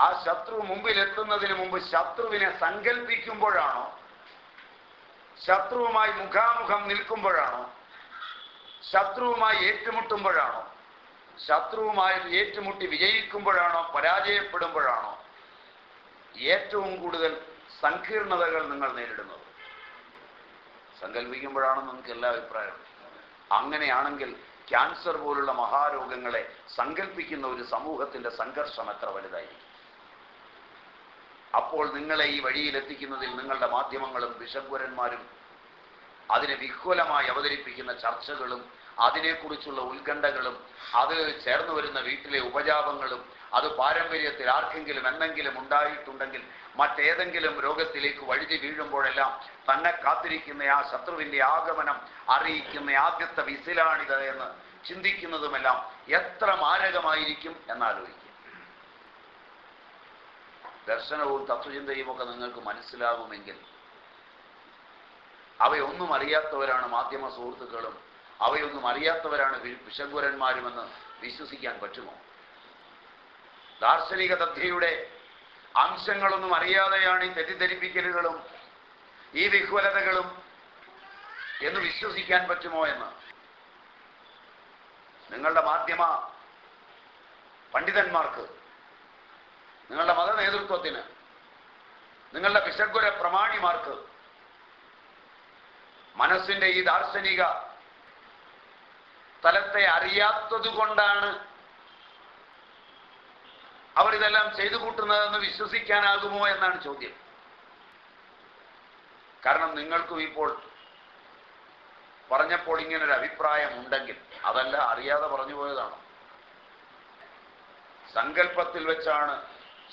ആ ശത്രു മുമ്പിൽ എത്തുന്നതിന് മുമ്പ് ശത്രുവിനെ സങ്കല്പിക്കുമ്പോഴാണോ ശത്രുവുമായി മുഖാമുഖം നിൽക്കുമ്പോഴാണോ? ശത്രുവുമായി ഏറ്റുമുട്ടുമ്പോഴാണോ? ശത്രുവുമായി ഏറ്റുമുട്ടി വിജയിക്കുമ്പോഴാണോ? പരാജയപ്പെടുമ്പോഴാണോ? ഏറ്റവും കൂടുതൽ സങ്കീർണതകൾ നിങ്ങൾ നേരിടുന്നത്. സങ്കല്പിക്കുമ്പോഴാണോ നിങ്ങൾക്ക് എല്ലാ അഭിപ്രായവും. അങ്ങനെയാണെങ്കിൽ ക്യാൻസർ പോലുള്ള മഹാരോഗങ്ങളെ സങ്കല്പിക്കുന്ന ഒരു സമൂഹത്തിന്റെ സംഘർഷം എത്ര വലുതായിരിക്കും? അപ്പോൾ നിങ്ങളെ ഈ വഴിയിലെത്തിക്കുന്നതിൽ നിങ്ങളുടെ മാധ്യമങ്ങളും ബിഷപ്പുരന്മാരും അതിനെ വിഹ്വലമായി അവതരിപ്പിക്കുന്ന ചർച്ചകളും അതിനെക്കുറിച്ചുള്ള ഉത്കണ്ഠകളും അത് ചേർന്ന് വരുന്ന വീട്ടിലെ ഉപജാപങ്ങളും അത് പാരമ്പര്യത്തിൽ ആർക്കെങ്കിലും എന്തെങ്കിലും ഉണ്ടായിട്ടുണ്ടെങ്കിൽ മറ്റേതെങ്കിലും രോഗത്തിലേക്ക് വഴുതി വീഴുമ്പോഴെല്ലാം തന്നെ കാത്തിരിക്കുന്ന ആ ശത്രുവിന്റെ ആഗമനം അറിയിക്കുന്ന ആദ്യത്തെ വിസിലാണിത് എന്ന് ചിന്തിക്കുന്നതുമെല്ലാം എത്ര മാരകമായിരിക്കും എന്നാലോചിക്കും. ദർശനവും തത്വചിന്തയും ഒക്കെ നിങ്ങൾക്ക് മനസ്സിലാകുമെങ്കിൽ അവയൊന്നും അറിയാത്തവരാണ് മാധ്യമ സുഹൃത്തുക്കളും അവയൊന്നും അറിയാത്തവരാണ് വിശങ്കുരന്മാരുമെന്ന് വിശ്വസിക്കാൻ പറ്റുമോ? ദാർശനിക തഥ്യയുടെ അംശങ്ങളൊന്നും അറിയാതെയാണ് ഈ തെറ്റിദ്ധരിപ്പിക്കലുകളും ഈ വിഹ്വലതകളും എന്ന് വിശ്വസിക്കാൻ പറ്റുമോ എന്ന്? നിങ്ങളുടെ മാധ്യമ പണ്ഡിതന്മാർക്ക് നിങ്ങളുടെ മത നേതൃത്വത്തിന് നിങ്ങളുടെ വിശഗ്വര പ്രമാണിമാർക്ക് മനസ്സിന്റെ ഈ ദാർശനിക തലത്തെ അറിയാത്തത് കൊണ്ടാണ് അവരിതെല്ലാം ചെയ്തു കൂട്ടുന്നതെന്ന് വിശ്വസിക്കാനാകുമോ എന്നാണ് ചോദ്യം. കാരണം നിങ്ങൾക്കും ഇപ്പോൾ പറഞ്ഞപ്പോൾ ഇങ്ങനൊരു അഭിപ്രായം ഉണ്ടെങ്കിൽ അതല്ല അറിയാതെ പറഞ്ഞു പോയതാണ്. സങ്കല്പത്തിൽ വെച്ചാണ്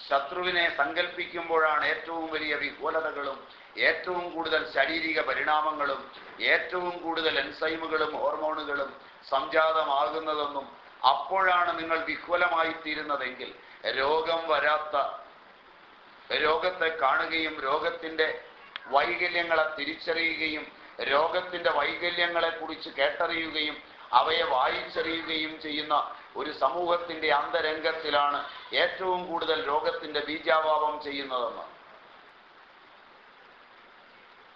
ശത്രുവിനെ സങ്കല്പിക്കുമ്പോഴാണ് ഏറ്റവും വലിയ വിഹോലതകളും ഏറ്റവും കൂടുതൽ ശാരീരിക പരിണാമങ്ങളും ഏറ്റവും കൂടുതൽ എൻസൈമുകളും ഹോർമോണുകളും സംജാതമാകുന്നതെന്നും അപ്പോഴാണ് നിങ്ങൾ വിഹ്വലമായി തീരുന്നതെങ്കിൽ രോഗം വരാത്ത രോഗത്തെ കാണുകയും രോഗത്തിന്റെ വൈകല്യങ്ങളെ തിരിച്ചറിയുകയും രോഗത്തിന്റെ വൈകല്യങ്ങളെ കുറിച്ച് കേട്ടറിയുകയും അവയെ വായിച്ചറിയുകയും ചെയ്യുന്ന ഒരു സമൂഹത്തിന്റെ അന്തരംഗത്തിലാണ് ഏറ്റവും കൂടുതൽ രോഗത്തിന്റെ ബീജാഭാവം ചെയ്യുന്നതെന്ന്.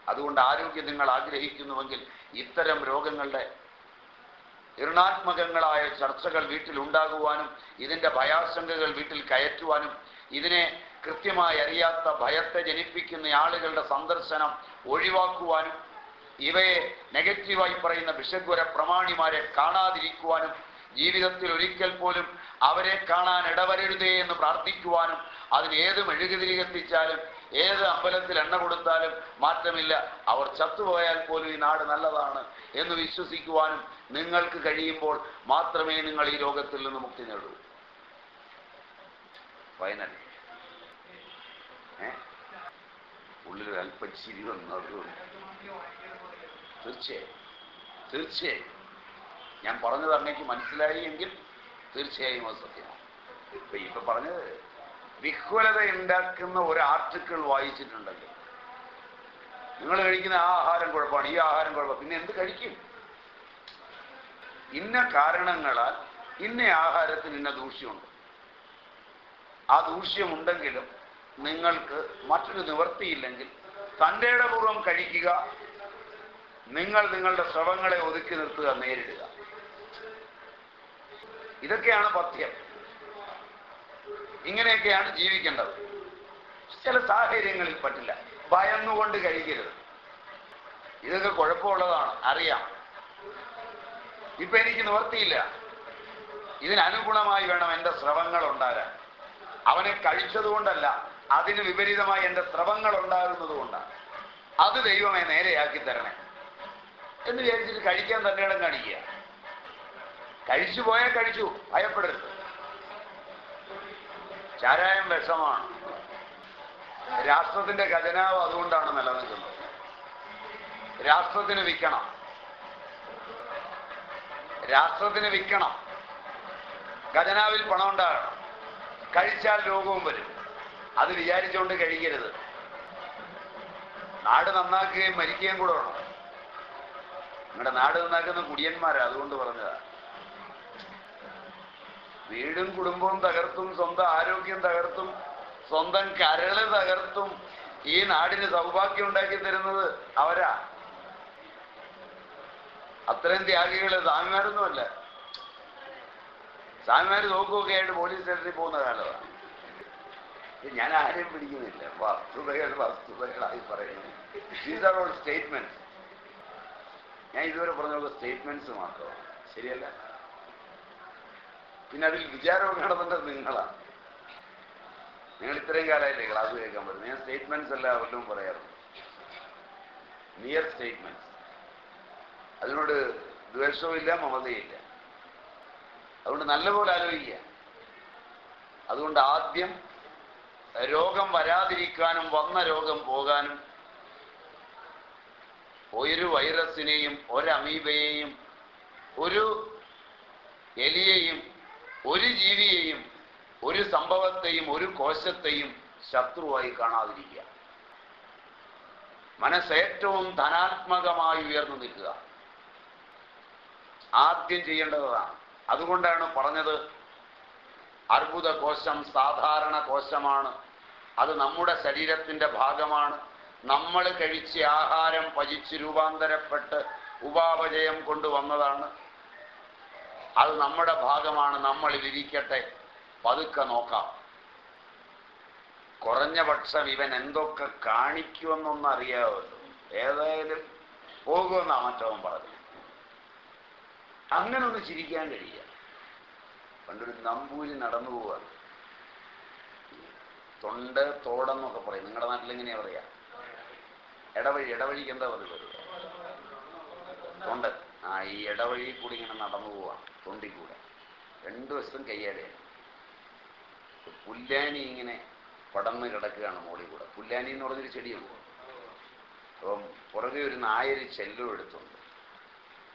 അതുകൊണ്ട് ആരോഗ്യം നിങ്ങൾ ആഗ്രഹിക്കുന്നുവെങ്കിൽ ഇത്തരം രോഗങ്ങളുടെ ഋണാത്മകങ്ങളായ ചർച്ചകൾ വീട്ടിൽ ഉണ്ടാകുവാനും ഇതിന്റെ ഭയാശങ്കകൾ വീട്ടിൽ കയറ്റുവാനും ഇതിനെ കൃത്യമായി അറിയാത്ത ഭയത്തെ ജനിപ്പിക്കുന്ന ആളുകളുടെ സന്ദർശനം ഒഴിവാക്കുവാനും ഇവയെ നെഗറ്റീവായി പറയുന്ന വിഷഗ്വര പ്രമാണിമാരെ കാണാതിരിക്കുവാനും ജീവിതത്തിൽ ഒരിക്കൽ പോലും അവരെ കാണാൻ ഇടവരരുതേ എന്ന് പ്രാർത്ഥിക്കുവാനും അതിന് ഏത് മെഴുകുതിരി കത്തിച്ചാലും ഏത് അമ്പലത്തിൽ എണ്ണ കൊടുത്താലും മാറ്റമില്ല. അവർ ചത്തുപോയാൽ പോലും ഈ നാട് നല്ലതാണ് എന്ന് വിശ്വസിക്കുവാനും നിങ്ങൾക്ക് കഴിയുമ്പോൾ മാത്രമേ നിങ്ങൾ ഈ രോഗത്തിൽ നിന്ന് മുക്തി നേടൂ. ഫൈനൽ ഉള്ളിൽ അല്പം ചിരി വന്നത് തീർച്ചയായും. തീർച്ചയായും. ഞാൻ പറഞ്ഞത് അങ്ങേക്ക് മനസ്സിലായി എങ്കിൽ തീർച്ചയായും അത് സത്യമാണ്. ഇപ്പൊ ഇപ്പൊ പറഞ്ഞത് വിഹ്വലത ഉണ്ടാക്കുന്ന ഒരു ആർട്ടിക്കിൾ വായിച്ചിട്ടുണ്ടെങ്കിൽ നിങ്ങൾ കഴിക്കുന്ന ആ ആഹാരം കുഴപ്പമാണ്. ഈ ആഹാരം കുഴപ്പം പിന്നെ എന്ത് കഴിക്കും? ഇന്ന കാരണങ്ങളാൽ ഇന്ന ആഹാരത്തിന് ഇന്ന ദൂഷ്യമുണ്ട്. ആ ദൂഷ്യമുണ്ടെങ്കിലും നിങ്ങൾക്ക് മറ്റൊരു നിവർത്തിയില്ലെങ്കിൽ തന്റെ കഴിക്കുക നിങ്ങൾ നിങ്ങളുടെ ശ്രവങ്ങളെ ഒതുക്കി നിർത്തുക നേരിടുക. ഇതൊക്കെയാണ് പഥ്യം. ഇങ്ങനെയൊക്കെയാണ് ജീവിക്കേണ്ടത്. ചില സാഹചര്യങ്ങളിൽ പറ്റില്ല. ഭയന്നുകൊണ്ട് കഴിക്കരുത്. ഇതൊക്കെ കുഴപ്പമുള്ളതാണ്. അറിയാം. ഇപ്പൊ എനിക്ക് നിവർത്തിയില്ല ഇതിനനുഗുണമായി വേണം എന്റെ സ്രവങ്ങൾ ഉണ്ടാകാൻ അവനെ കഴിച്ചതുകൊണ്ടല്ല അതിന് വിപരീതമായി എന്റെ സ്രവങ്ങൾ ഉണ്ടാകുന്നതുകൊണ്ടാണ്. അത് ദൈവമേ നേരെയാക്കി തരണേ. എന്ന് വിചാരിച്ചിട്ട് കഴിക്കാൻ തന്നെയാണ് കാണിക്കുക. കഴിച്ചു പോയാൽ കഴിച്ചു ഭയപ്പെടരുത്. ചാരായം വിഷമാണ്. രാഷ്ട്രത്തിന്റെ ഖജനാവ് അതുകൊണ്ടാണ് നിലനിൽക്കുന്നത്. രാഷ്ട്രത്തിന് വിൽക്കണം. രാഷ്ട്രത്തിന് വിൽക്കണം. ഖജനാവിൽ പണം ഉണ്ടാകണം. കഴിച്ചാൽ രോഗവും വരും. അത് വിചാരിച്ചുകൊണ്ട് കഴിക്കരുത്. നാട് നന്നാക്കുകയും മരിക്കുകയും കൂടെ വേണം. നിങ്ങളുടെ നാട് നന്നാക്കുന്ന കുടിയന്മാരാ അതുകൊണ്ട് പറഞ്ഞതാ. വീടും കുടുംബവും തകർത്തും സ്വന്തം ആരോഗ്യം തകർത്തും സ്വന്തം കരൾ തകർത്തും ഈ നാടിന് സൗഭാഗ്യം ഉണ്ടാക്കി തരുന്നത് അവരാ. അത്രയും ത്യാഗികൾ സ്വാമിമാരൊന്നുമല്ല. സ്വാമിമാര് നോക്കുകയൊക്കെ ആയിട്ട് പോലീസ് സ്റ്റേഷനിൽ പോകുന്ന കാലമാണ് ഞാൻ ആരെയും പിടിക്കുന്നില്ല. വസ്തുതകൾ വസ്തുതകളായി പറയുന്നു. ദീസ് ആർ ഓൾ സ്റ്റേറ്റ്മെന്റ്സ് ഞാൻ ഇതുവരെ പറഞ്ഞ സ്റ്റേറ്റ്മെന്റ്സ് മാത്രമാണ്. ശരിയല്ല? പിന്നെ അതിൽ വിചാരം നടത്തേണ്ടത് നിങ്ങളാണ് നിങ്ങൾ ഇത്രയും കാലമായില്ലേ ക്ലാസ് കേൾക്കാൻ പറ്റും ഞാൻ സ്റ്റേറ്റ്മെന്റ്സ് അല്ല അവരിലും പറയാറുണ്ട്. നിയർ സ്റ്റേറ്റ്മെന്റ്സ് അതിനോട് ദ്വേഷവും ഇല്ല മമതയില്ല അതുകൊണ്ട് നല്ലപോലെ ആലോചിക്കുക. അതുകൊണ്ട് ആദ്യം രോഗം വരാതിരിക്കാനും വന്ന രോഗം പോകാനും ഒരു വൈറസിനെയും ഒരമീബയെയും ഒരു എലിയെയും ഒരു ജീവിയെയും ഒരു സംഭവത്തെയും ഒരു കോശത്തെയും ശത്രുവായി കാണാതിരിക്കുക. മനസ്സേറ്റവും ധനാത്മകമായി ഉയർന്നു നിൽക്കുക. ആദ്യം ചെയ്യേണ്ടതാണ്. അതുകൊണ്ടാണ് പറഞ്ഞത് അർബുദ കോശം സാധാരണ കോശമാണ്. അത് നമ്മുടെ ശരീരത്തിന്റെ ഭാഗമാണ്. നമ്മൾ കഴിച്ച ആഹാരം പചിച്ച് രൂപാന്തരപ്പെട്ട് ഉപാപചയം കൊണ്ടുവന്നതാണ് അത് നമ്മുടെ ഭാഗമാണ്. നമ്മളിൽ ഇരിക്കട്ടെ. പതുക്കെ നോക്കാം. കുറഞ്ഞ പക്ഷം ഇവൻ എന്തൊക്കെ കാണിക്കുമെന്നൊന്നും അറിയാമല്ലോ ഏതായാലും പോകുമെന്നാ മറ്റവൻ പറഞ്ഞു അങ്ങനെ ഒന്ന് ചിരിക്കാൻ കഴിയുക പണ്ടൊരു നമ്പൂരി നടന്നു പോവാണ്. തൊണ്ട് തോടെന്നൊക്കെ പറയും. നിങ്ങളുടെ നാട്ടിൽ എങ്ങനെയാ പറയാ? ഇടവഴി ഇടവഴിക്ക് എന്താ പറയുക തൊണ്ട് ആ ഈ ഇടവഴി കൂടി ഇങ്ങനെ നടന്നു പോവാ തൊണ്ടി കൂടെ. രണ്ടു വശത്തും കയ്യാലെയാണ് പുല്ലാനി ഇങ്ങനെ പടന്ന് കിടക്കുകയാണ് മോളി കൂടെ. പുല്ലാനി എന്ന് പറഞ്ഞൊരു ചെടിയുണ്ട്. അപ്പം പുറകെ ഒരു നായര് ചെല്ലും എടുത്തുണ്ട്.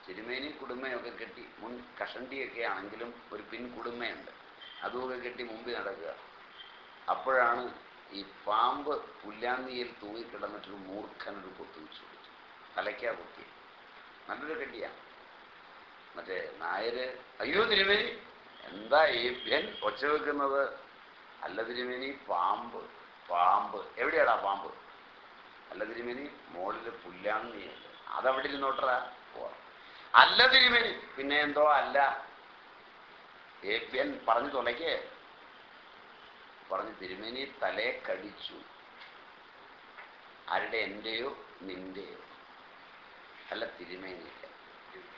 ചെരുമേനി കുടുംബയൊക്കെ കെട്ടി മുൻ കഷണ്ടിയൊക്കെ ആണെങ്കിലും ഒരു പിൻ കുടുംബയുണ്ട് അതുമൊക്കെ കെട്ടി മുമ്പിൽ നടക്കുക. അപ്പോഴാണ് ഈ പാമ്പ് പുല്ലാന്തിയിൽ തൂങ്ങിക്കിടന്നിട്ടൊരു മൂർഖനൊരു കൊത്തു വെച്ചു കൊടുത്തു. തലയ്ക്കാ കൊത്തി നല്ലൊരു കെട്ടിയാണ് മറ്റേ നായര് അയ്യോ തിരുമേനി എന്താ ഏഭ്യൻ ഒച്ച വെക്കുന്നത്? അല്ല തിരുമേനി പാമ്പ് പാമ്പ്. എവിടെയാടാ പാമ്പ്? അല്ല തിരുമേനി മോളിൽ പുല്ലാന്നിയുണ്ട് അതവിടെ ഇരുന്നോട്ടറാ. പോവാ അല്ല തിരുമേനി. പിന്നെ എന്തോ അല്ല. ഏപ്യൻ പറഞ്ഞു തുണയ്ക്ക് പറഞ്ഞു തിരുമേനി തലയെ കടിച്ചു. ആരുടെ എന്റെയോ? നിന്റെയോ. അല്ല തിരുമേനി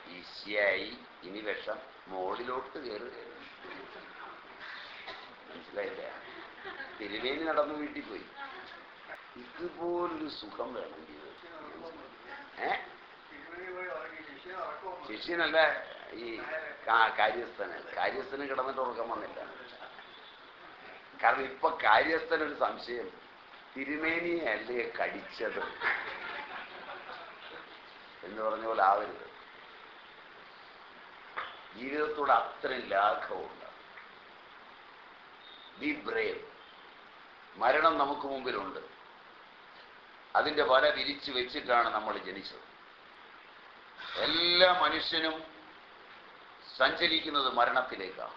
ഈശിയായി ഇനി വിഷം മോളിലോട്ട് കയറുകയാണ്. മനസ്സിലായില്ല? തിരുമേനി നടന്നു വീട്ടിൽ പോയി. ഇതുപോലൊരു സുഖം വേണം ജീവിതത്തിൽ. ഏ? ശിഷ്യനല്ല ഈ കാര്യസ്ഥന്. കാര്യസ്ഥന് കിടന്നിട്ട് ഉറക്കം വന്നില്ല. കാരണം ഇപ്പൊ കാര്യസ്ഥനൊരു സംശയം. തിരുമേനിയെ അല്ലേ കടിച്ചത്? എന്ന് പറഞ്ഞ പോലെ ആവരുത്. ജീവിതത്തോട് അത്രയും ലാഘവുണ്ട് ബി ബ്രേവ് മരണം നമുക്ക് മുമ്പിലുണ്ട്. അതിന്റെ വല വിരിച്ചു വെച്ചിട്ടാണ് നമ്മൾ ജനിച്ചത്. എല്ലാ മനുഷ്യനും സഞ്ചരിക്കുന്നത് മരണത്തിലേക്കാണ്.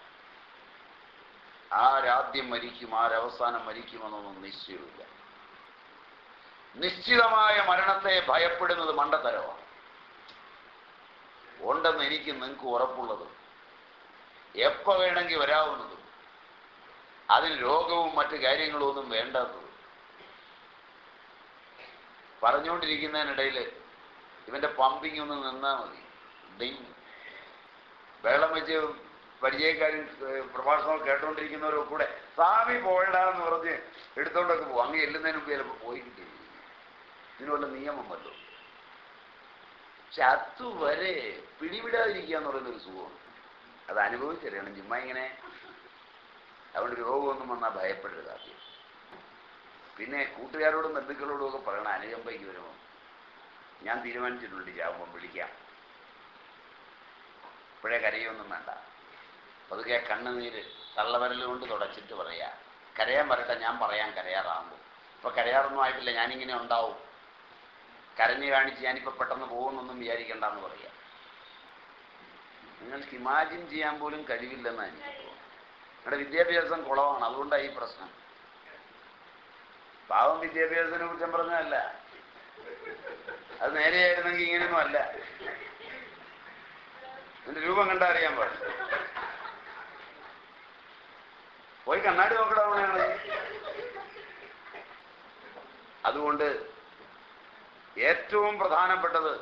ആരാദ്യം മരിക്കും ആരവസാനം മരിക്കുമെന്നൊന്നും നിശ്ചയമില്ല. നിശ്ചിതമായ മരണത്തെ ഭയപ്പെടുന്നത് മണ്ടത്തരമാണ്. ഉണ്ടെന്ന് എനിക്ക് നിങ്ങൾക്ക് ഉറപ്പുള്ളത് എപ്പോ വേണമെങ്കിൽ വരാവുന്നതും അതിൽ രോഗവും മറ്റു കാര്യങ്ങളും ഒന്നും വേണ്ടാത്തത്. പറഞ്ഞുകൊണ്ടിരിക്കുന്നതിനിടയിൽ ഇവന്റെ പമ്പിങ് ഒന്ന് നിന്നാ മതി. വെള്ളം വെച്ച് പരിചയക്കാരും പ്രഭാഷണം കേട്ടോണ്ടിരിക്കുന്നവരും കൂടെ സ്വാമി പോയടാന്ന് പറഞ്ഞ് എടുത്തോണ്ടൊക്കെ പോകും അങ്ങ് ചെല്ലുന്നതിന് മുമ്പ് ചിലപ്പോൾ പോയി കിട്ടി ഇതിനുള്ള നിയമം വല്ലതും പക്ഷെ അതുവരെ പിടിവിടാതിരിക്കുക എന്ന് പറയുന്ന ഒരു സുഖമുണ്ട്. അത് അനുഭവിച്ചറിയണം. ജിമ്മ ഇങ്ങനെ അതുകൊണ്ട് രോഗമൊന്നും വന്നാൽ ഭയപ്പെടരുത് ആദ്യം. പിന്നെ കൂട്ടുകാരോടും ബന്ധുക്കളോടും ഒക്കെ പറയണം അനുകമ്പയ്ക്ക് വരുമോ ഞാൻ തീരുമാനിച്ചിട്ടുണ്ട് ചാവുമ്പം വിളിക്കാം. ഇപ്പോഴേ കരയൊന്നും വേണ്ട. പതുക്കെ കണ്ണുനീര് തള്ളവരലുകൊണ്ട് തുടച്ചിട്ട് പറയാ. കരയാൻ വരട്ടെ ഞാൻ പറയാൻ കരയാറാകുമ്പോൾ ഇപ്പൊ കരയാറൊന്നും ആയിട്ടില്ല ഞാനിങ്ങനെ ഉണ്ടാവും. കരഞ്ഞു കാണിച്ച് ഞാനിപ്പോ പെട്ടെന്ന് പോകുന്നൊന്നും വിചാരിക്കണ്ടെന്ന് പറയാം. നിങ്ങൾക്ക് ഇമാജിൻ ചെയ്യാൻ പോലും കഴിവില്ലെന്ന് എനിക്ക് തോന്നുന്നത്. നിങ്ങളുടെ വിദ്യാഭ്യാസം കുളമാണ് അതുകൊണ്ടാണ് ഈ പ്രശ്നം. പാവം വിദ്യാഭ്യാസത്തിനെ കുറിച്ച് പറഞ്ഞതല്ല. അത് നേരെയായിരുന്നെങ്കിൽ ഇങ്ങനെയൊന്നും അല്ല. എന്റെ രൂപം കണ്ടറിയാൻ പാടില്ല. പോയി കണ്ണാടി നോക്കടാ അതുകൊണ്ട് ഏറ്റവും പ്രധാനപ്പെട്ടത്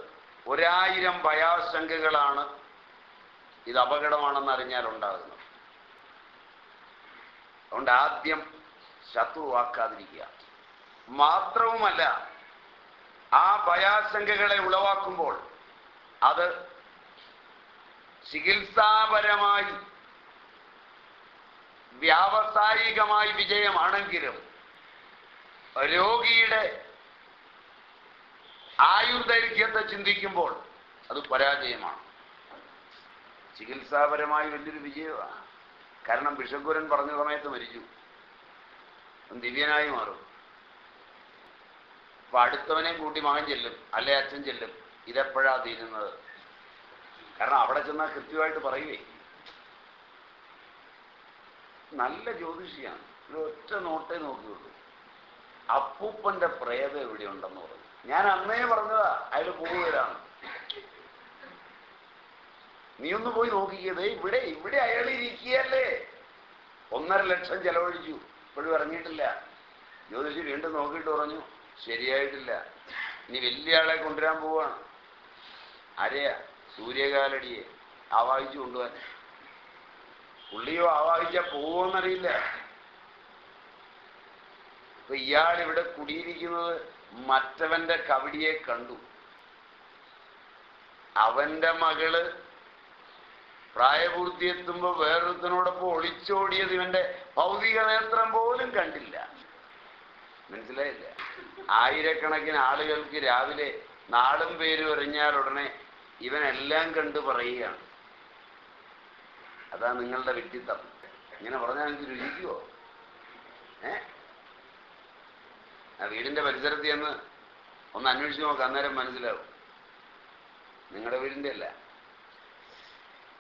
ഒരായിരം ഭയാശങ്കകളാണ് ഇത് അപകടമാണെന്ന് അറിഞ്ഞാൽ ഉണ്ടാകുന്നത്. അതുകൊണ്ട് ആദ്യം ശത്രുവാക്കാതിരിക്കുക. മാത്രവുമല്ല ആ ഭയാശങ്കകളെ ഉളവാക്കുമ്പോൾ അത് ചികിത്സാപരമായി വ്യാവസായികമായി വിജയമാണെങ്കിലും രോഗിയുടെ ആയുർദൈർഘ്യത്തെ ചിന്തിക്കുമ്പോൾ അത് പരാജയമാണ്. ചികിത്സാപരമായി വലിയൊരു വിജയമാണ്. കാരണം ബിഷഗുരൻ പറഞ്ഞ സമയത്ത് മരിച്ചു. ദിവ്യനായി മാറും. അപ്പൊ അടുത്തവനെയും കൂട്ടി മകൻ ചെല്ലും അല്ലെ അച്ഛൻ ചെല്ലും. ഇതെപ്പോഴാ തീരുന്നത്? കാരണം അവിടെ ചെന്നാൽ കൃത്യമായിട്ട് പറയുവേ. നല്ല ജ്യോതിഷിയാണ്. ഒരു ഒറ്റ നോട്ടേ നോക്കിയുള്ളൂ. അപ്പൂപ്പന്റെ പ്രേതം എവിടെ ഉണ്ടെന്ന് പറഞ്ഞു. ഞാൻ അന്നേ പറഞ്ഞതാ അയാൾ പോവുകയാണ്. നീ ഒന്ന് പോയി നോക്കിക്കതേ ഇവിടെ ഇവിടെ അയാൾ ഇരിക്കുകയല്ലേ? ഒന്നര ലക്ഷം ചെലവഴിച്ചു. ഇപ്പോഴും ഇറങ്ങിയിട്ടില്ല. ജ്യോതിഷി വീണ്ടും നോക്കിയിട്ട് പറഞ്ഞു ശരിയായിട്ടില്ല. ഇനി വലിയ ആളെ കൊണ്ടുവരാൻ പോവാണ്. ആരെയാ? സൂര്യകാലടിയെ. ആവാഹിച്ചു കൊണ്ടുപോകാൻ. പുള്ളിയോ ആവാഹിച്ച പോവോന്നറിയില്ല ഇപ്പൊ ഇയാൾ ഇവിടെ കുടിയിരിക്കുന്നത് മറ്റവന്റെ കവിടിയെ കണ്ടു. അവന്റെ മകൾ പ്രായപൂർത്തിയെത്തുമ്പോ വേറൊരുത്തനോടൊപ്പം ഒളിച്ചോടിയത് ഇവന്റെ ഭൗതിക നേത്രം പോലും കണ്ടില്ല. മനസ്സിലായില്ല? ആയിരക്കണക്കിന് ആളുകൾക്ക് രാവിലെ നാളും പേരും എറിഞ്ഞാൽ ഉടനെ ഇവനെല്ലാം കണ്ടു പറയുകയാണ്. അതാ നിങ്ങളുടെ വ്യക്തിത്വം. ഇങ്ങനെ പറഞ്ഞാൽ എനിക്ക് രുചിക്കുവോ? ഏ? ആ വീടിന്റെ പരിസരത്ത് ചെന്ന് ഒന്ന് അന്വേഷിച്ച് നോക്കാം അന്നേരം മനസ്സിലാവും. നിങ്ങളുടെ വീടിന്റെ അല്ല.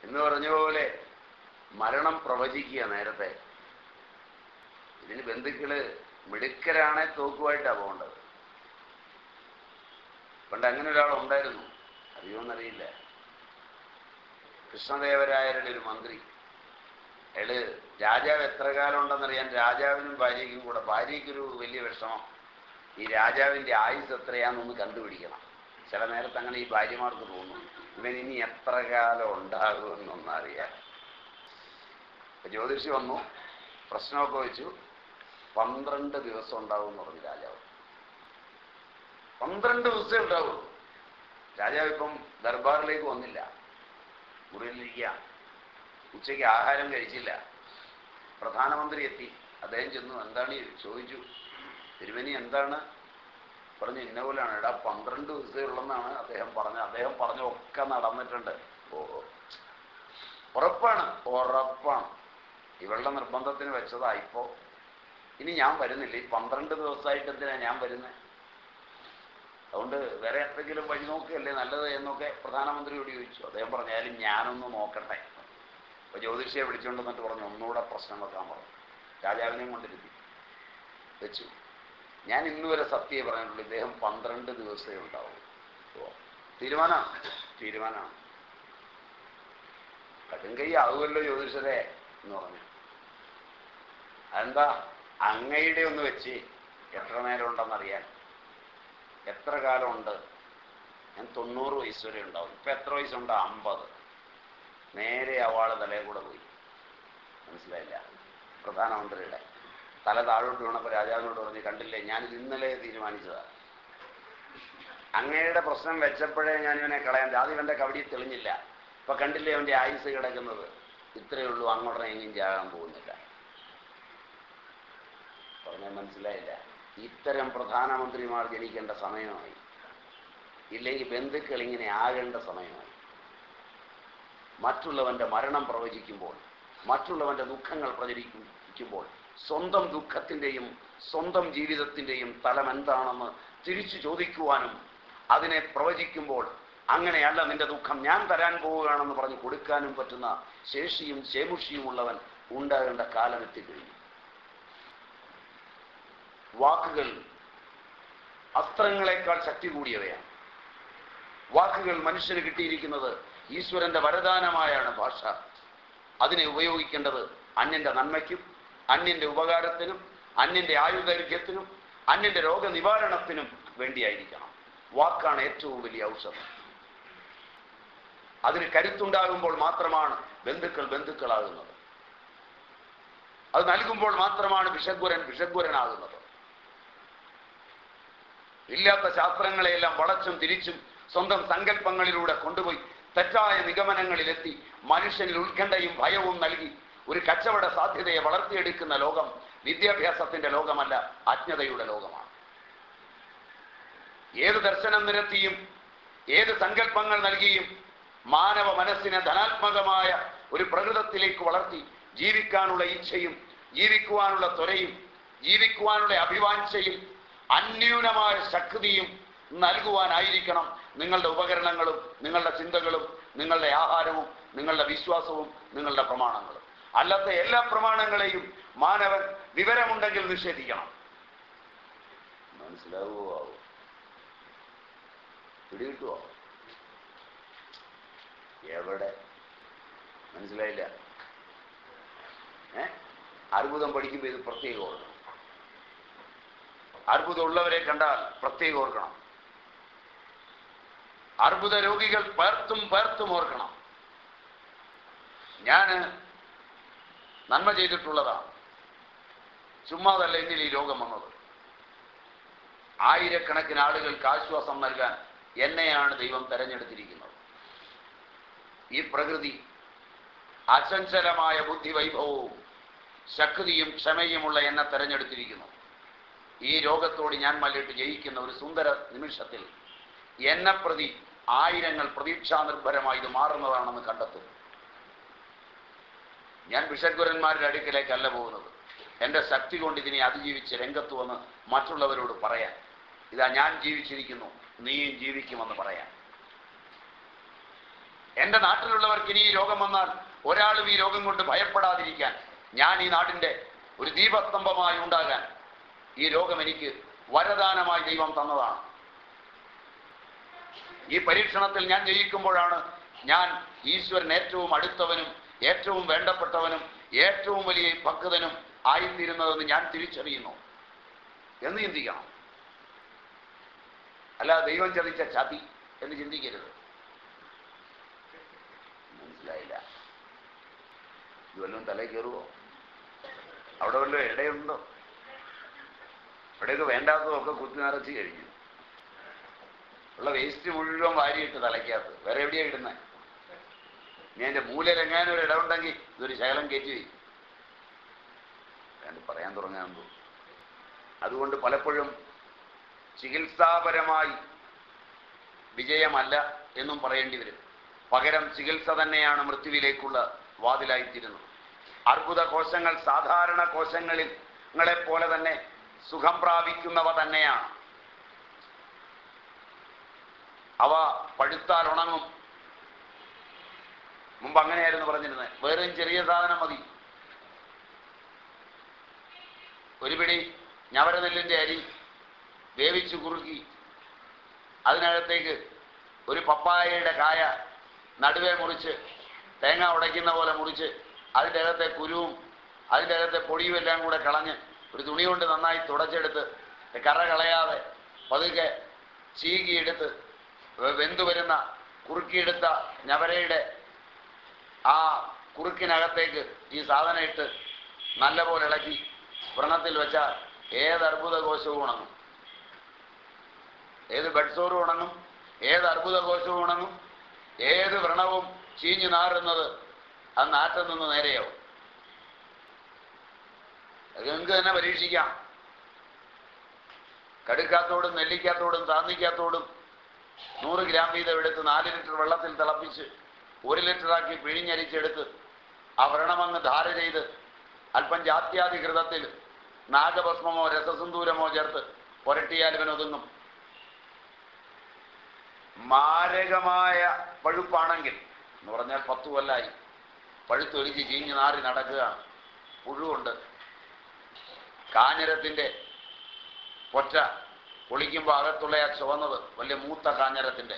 എന്ന് പറഞ്ഞ പോലെ മരണം പ്രവചിക്കുക നേരത്തെ. ഇതിന് ബന്ധുക്കൾ മിടുക്കരാണെ തോക്കുമായിട്ടാ പോകേണ്ടത്. പണ്ട് അങ്ങനെ ഒരാൾ ഉണ്ടായിരുന്നു. അറിയുമെന്നറിയില്ല കൃഷ്ണദേവരായരുടെ ഒരു മന്ത്രി. അയാൾ രാജാവ് എത്ര കാലം ഉണ്ടെന്നറിയാൻ രാജാവിനും ഭാര്യയ്ക്കും കൂടെ ഭാര്യയ്ക്കൊരു വലിയ വിഷമം. ഈ രാജാവിന്റെ ആയുസ് എത്രയാണെന്നൊന്ന് കണ്ടുപിടിക്കണം. ചില നേരത്ത് അങ്ങനെ ഈ ഭാര്യമാർക്ക് തോന്നും. ഇവൻ ഇനി എത്ര കാലം ഉണ്ടാകുമെന്നൊന്നറിയാൻ. ജ്യോതിഷി വന്നു. പ്രശ്നമൊക്കെ വെച്ചു. പന്ത്രണ്ട് ദിവസം ഉണ്ടാവും എന്ന് പറഞ്ഞു രാജാവ്. പന്ത്രണ്ട് ദിവസമേ ഉണ്ടാവുള്ളൂ. രാജാവ് ഇപ്പം ദർബാറിലേക്ക് വന്നില്ല. മുറിയിലിരിക്കുക ഉച്ചയ്ക്ക് ആഹാരം കഴിച്ചില്ല. പ്രധാനമന്ത്രി എത്തി. അദ്ദേഹം ചെന്നു. എന്താണ്? ചോദിച്ചു. തിരുമേനി എന്താണ്? പറഞ്ഞു ഇന്ന പോലെയാണ് എടാ പന്ത്രണ്ട് ദിവസമുള്ളെന്നാണ് അദ്ദേഹം പറഞ്ഞത്. അദ്ദേഹം പറഞ്ഞൊക്കെ നടന്നിട്ടുണ്ട്. ഓ ഉറപ്പാണ്. ഉറപ്പാണ്. ഇവളുടെ നിർബന്ധത്തിന് വെച്ചതാ ഇപ്പോ. ഇനി ഞാൻ വരുന്നില്ല. ഈ പന്ത്രണ്ട് ദിവസമായിട്ട് എന്തിനാ ഞാൻ വരുന്നത് അതുകൊണ്ട് വേറെ എന്തെങ്കിലും വഴി നോക്കുകയല്ലേ നല്ലത് എന്നൊക്കെ പ്രധാനമന്ത്രിയോട് ചോദിച്ചു. അദ്ദേഹം പറഞ്ഞാലും ഞാനൊന്ന് നോക്കട്ടെ. അപ്പൊ ജ്യോതിഷിയെ വിളിച്ചുകൊണ്ട് വന്നിട്ട് പറഞ്ഞു ഒന്നുകൂടെ പ്രശ്നം വെക്കാൻ പറഞ്ഞു. രാജാവിനെയും കൊണ്ടിരുത്തി. വെച്ചു. ഞാൻ ഇന്ന് വരെ സത്യം പറഞ്ഞിട്ടുള്ളൂ ഇദ്ദേഹം പന്ത്രണ്ട് ദിവസമേ ഉണ്ടാവും തീരുമാനമാണ്. തീരുമാനമാണ്. കടുങ്കൈ ആവുമല്ലോ ജ്യോതിഷരെ എന്ന് പറഞ്ഞു. അതെന്താ? അങ്ങയുടെ ഒന്ന് വെച്ച് എത്ര നേരം ഉണ്ടെന്നറിയാൻ. എത്ര കാലമുണ്ട്? ഞാൻ തൊണ്ണൂറ് വയസ്സ് വരെ ഉണ്ടാവും. ഇപ്പം എത്ര വയസ്സുണ്ട്? അമ്പത്. നേരെ അവാൾ തലയിൽ കൂടെ പോയി. മനസ്സിലായില്ല? പ്രധാനമന്ത്രിയുടെ തല താഴോട്ട് വീണപ്പോൾ രാജാവിനോട് പറഞ്ഞ് കണ്ടില്ലേ ഞാൻ ഇന്നലെ തീരുമാനിച്ചതാണ് അങ്ങയുടെ പ്രശ്നം വെച്ചപ്പോഴേ ഞാൻ ഇവനെ കളയാൻ ആദ്യം ഇവന്റെ കവടി തെളിഞ്ഞില്ല. ഇപ്പം കണ്ടില്ലേ അവന്റെ ആയുസ് കിടക്കുന്നത്? ഇത്രയേ ഉള്ളൂ അങ്ങോട്ട് എങ്ങും ചാകാൻ പോകുന്നില്ല. പറഞ്ഞാൽ മനസ്സിലായില്ല. ഇത്തരം പ്രധാനമന്ത്രിമാർ ജനിക്കേണ്ട സമയമായി. ഇല്ലെങ്കിൽ ബന്ധുക്കൾ ഇങ്ങനെ ആകേണ്ട സമയമായി. മറ്റുള്ളവന്റെ മരണം പ്രവചിക്കുമ്പോൾ മറ്റുള്ളവന്റെ ദുഃഖങ്ങൾ പ്രചരിക്കുമ്പോൾ സ്വന്തം ദുഃഖത്തിന്റെയും സ്വന്തം ജീവിതത്തിന്റെയും തലം എന്താണെന്ന് തിരിച്ചു ചോദിക്കുവാനും അതിനെ പ്രവചിക്കുമ്പോൾ അങ്ങനെയല്ല നിന്റെ ദുഃഖം. ഞാൻ തരാൻ പോവുകയാണെന്ന് പറഞ്ഞ് കൊടുക്കാനും പറ്റുന്ന ശേഷിയും ശേമുഷിയും ഉള്ളവൻ ഉണ്ടാകേണ്ട കാലം എത്തിക്കഴിഞ്ഞു. വാക്കുകൾ അസ്ത്രങ്ങളെക്കാൾ ശക്തി കൂടിയവയാണ്. വാക്കുകൾ മനുഷ്യന് കിട്ടിയിരിക്കുന്നത് ഈശ്വരന്റെ വരദാനമായാണ് ഭാഷ. അതിനെ ഉപയോഗിക്കേണ്ടത് അന്യന്റെ നന്മയ്ക്കും അന്യന്റെ ഉപകാരത്തിനും അന്യന്റെ ആയുർദൈർഘ്യത്തിനും അന്യന്റെ രോഗനിവാരണത്തിനും വേണ്ടിയായിരിക്കണം. വാക്കാണ് ഏറ്റവും വലിയ ഔഷധം. അതിന് കരുത്തുണ്ടാകുമ്പോൾ മാത്രമാണ് ബന്ധുക്കൾ ബന്ധുക്കളാകുന്നത്. അത് നൽകുമ്പോൾ മാത്രമാണ് വിഷഗ്വരൻ വിഷഗ്വരനാകുന്നത്. ഇല്ലാത്ത ശാസ്ത്രങ്ങളെയെല്ലാം വളച്ചും തിരിച്ചും സ്വന്തം സങ്കല്പങ്ങളിലൂടെ കൊണ്ടുപോയി തെറ്റായ നിഗമനങ്ങളിലെത്തി മനുഷ്യനിൽ ഉത്കണ്ഠയും ഭയവും നൽകി ഒരു കച്ചവട സാധ്യതയെ വളർത്തിയെടുക്കുന്ന ലോകം വിദ്യാഭ്യാസത്തിന്റെ ലോകമല്ല അജ്ഞതയുടെ ലോകമാണ്. ഏത് ദർശനം നിരത്തിയും ഏത് സങ്കല്പങ്ങൾ നൽകിയും മാനവ മനസ്സിനെ ധനാത്മകമായ ഒരു പ്രകൃതത്തിലേക്ക് വളർത്തി ജീവിക്കാനുള്ള ഇച്ഛയും ജീവിക്കുവാനുള്ള ത്വരയും ജീവിക്കുവാനുള്ള അഭിവാഞ്ചയും അന്യൂനമായ ശക്തിയും നൽകുവാനായിരിക്കണം നിങ്ങളുടെ ഉപകരണങ്ങളും നിങ്ങളുടെ ചിന്തകളും നിങ്ങളുടെ ആഹാരവും നിങ്ങളുടെ വിശ്വാസവും നിങ്ങളുടെ പ്രമാണങ്ങളും. അല്ലാത്ത എല്ലാ പ്രമാണങ്ങളെയും മാനവൻ വിവരമുണ്ടെങ്കിൽ നിഷേധിക്കണം. മനസ്സിലാവുമോ ആവോ പിടികിട്ടുവോ? എവിടെ? മനസ്സിലായില്ല. ഏ? അർബുദം പഠിക്കുമ്പോൾ ഇത് പ്രത്യേകം ഓർക്കണം അർബുദമുള്ളവരെ കണ്ടാൽ പ്രത്യേകം ഓർക്കണം. അർബുദ രോഗികൾ പേർത്തും പേർത്തും ഓർക്കണം. ഞാൻ നന്മ ചെയ്തിട്ടുള്ളതാണ്. ചുമ്മാതല്ല എന്നിൽ ഈ രോഗം വന്നത്. ആയിരക്കണക്കിന് ആളുകൾക്ക് ആശ്വാസം നൽകാൻ എന്നെയാണ് ദൈവം തെരഞ്ഞെടുത്തിരിക്കുന്നത്. ഈ പ്രകൃതി അചഞ്ചലമായ ബുദ്ധി വൈഭവവും ശക്തിയും ക്ഷമയുമുള്ള എന്നെ തെരഞ്ഞെടുത്തിരിക്കുന്നു. ഈ രോഗത്തോട് ഞാൻ മല്ലിട്ട് ജയിക്കുന്ന ഒരു സുന്ദര നിമിഷത്തിൽ എന്നെ പ്രതി ആയിരങ്ങൾ പ്രതീക്ഷാനിർഭരമായി ഇത് മാറുന്നതാണെന്ന് കണ്ടെത്തും. ഞാൻ ബിഷഗ്വരന്മാരുടെ അടുക്കലേക്കല്ല പോകുന്നത്. എന്റെ ശക്തി കൊണ്ട് ഇതിനെ അതിജീവിച്ച് രംഗത്ത് വന്ന് മറ്റുള്ളവരോട് പറയാൻ. ഇതാ ഞാൻ ജീവിച്ചിരിക്കുന്നു നീയും ജീവിക്കുമെന്ന് പറയാൻ. എന്റെ നാട്ടിലുള്ളവർക്ക് ഇനി ഈ രോഗം വന്നാൽ ഒരാളും ഈ രോഗം കൊണ്ട് ഭയപ്പെടാതിരിക്കാൻ ഞാൻ ഈ നാടിന്റെ ഒരു ദീപസ്തംഭമായി ഉണ്ടാകാൻ ഈ രോഗം എനിക്ക് വരദാനമായി ദൈവം തന്നതാണ്. ഈ പരീക്ഷണത്തിൽ ഞാൻ ജയിക്കുമ്പോഴാണ് ഞാൻ ഈശ്വരൻ ഏറ്റവും അടുത്തവനും ഏറ്റവും വേണ്ടപ്പെട്ടവനും ഏറ്റവും വലിയ ഭക്തനും ആയിത്തീരുന്നതെന്ന് ഞാൻ തിരിച്ചറിയുന്നു. എന്ന് ചിന്തിക്കണം. അല്ല ദൈവം ചതിച്ച ചതി എന്ന് ചിന്തിക്കരുത്. മനസ്സിലായില്ല. ഇത് വല്ലതും തലേ കയറുവോ? അവിടെ വല്ലതും ഇടയുണ്ടോ? ഇവിടെയൊക്കെ വേണ്ടാത്തതൊക്കെ കുത്തി നിറച്ച് കഴിഞ്ഞു. ഉള്ള വേസ്റ്റ് മുഴുവൻ വാരിയിട്ട് തലയ്ക്കകത്ത്. വേറെ എവിടെയാ ഇടുന്നത് ഇനി എന്റെ മൂലയിലെങ്ങാനും ഒരു ഇടമുണ്ടെങ്കിൽ ഇതൊരു ശകലം കയറ്റി വയ്ക്കും. ഞാൻ പറയാൻ തുടങ്ങാൻ പോകും അതുകൊണ്ട് പലപ്പോഴും ചികിത്സാപരമായി വിജയമല്ല എന്നും പറയേണ്ടി വരും. പകരം ചികിത്സ തന്നെയാണ് മൃത്യുവിലേക്കുള്ള വാതിലായിത്തീരുന്നത്. അർബുദ കോശങ്ങൾ സാധാരണ കോശങ്ങളിൽ ങ്ങളെപ്പോലെ തന്നെ സുഖം പ്രാപിക്കുന്നവ തന്നെയാണ്. അവ പഴുത്താൽ ഉണങ്ങും. മുമ്പ് അങ്ങനെയായിരുന്നു പറഞ്ഞിരുന്നത് വേറെയും ചെറിയ സാധനം മതി. ഒരു പിടി ഞവരനെല്ലിന്റെ അരി വേവിച്ചു കുറുക്കി. അതിനകത്തേക്ക് ഒരു പപ്പായയുടെ കായ നടുവേ മുറിച്ച് തേങ്ങ ഉടയ്ക്കുന്ന പോലെ മുറിച്ച് അതിന്റെ അകത്തെ കുരുവും അതിന്റെ അകത്തെ പൊടിയും എല്ലാം കൂടെ കളഞ്ഞ് ഒരു തുണി കൊണ്ട് നന്നായി തുടച്ചെടുത്ത് കറ കളയാതെ പതുക്കെ ചീകിയെടുത്ത് വെന്തു വരുന്ന കുറുക്കിയെടുത്ത ഞവരയുടെ ആ കുറുക്കിനകത്തേക്ക് ഈ സാധനം ഇട്ട് നല്ലപോലെ ഇളക്കി വ്രണത്തിൽ വെച്ചാൽ ഏത് അർബുദ കോശവും ഉണങ്ങും. ഏത് ബെഡ്സോറും ഉണങ്ങും ഏത് അർബുദ കോശവും ഉണങ്ങും ഏത് വ്രണവും ചീഞ്ഞു നാറുന്നത് ആ നാറ്റം നിന്ന് നേരെയാവും. അത് നിങ്ങൾക്ക് തന്നെ പരീക്ഷിക്കാം. കടുക്കാത്തോടും നെല്ലിക്കാത്തോടും താന്നിക്കാത്തോടും നൂറ് ഗ്രാം വീതം എടുത്ത് നാല് ലിറ്റർ വെള്ളത്തിൽ തിളപ്പിച്ച് ഒരു ലിറ്ററാക്കി പിഴിഞ്ഞരിച്ചെടുത്ത് ആ വ്രണമങ്ങ് ധാര ചെയ്ത് അല്പം ജാത്യാധികൃതത്തിൽ നാഗഭസ്മമോ രസസിന്ദൂരമോ ചേർത്ത് പുരട്ടിയാൽ ഇവനൊതുങ്ങും മാരകമായ പഴുപ്പാണെങ്കിൽ എന്ന് പറഞ്ഞാൽ പത്തു കൊല്ലായി പഴുത്തൊലിച്ച് ചീഞ്ഞ് നാറി നടക്കുക പുഴുവുണ്ട്. കാഞ്ഞിരത്തിന്റെ ഒറ്റ പൊളിക്കുമ്പോൾ ആ ചുവന്നത് വലിയ മൂത്ത കാഞ്ഞരത്തിന്റെ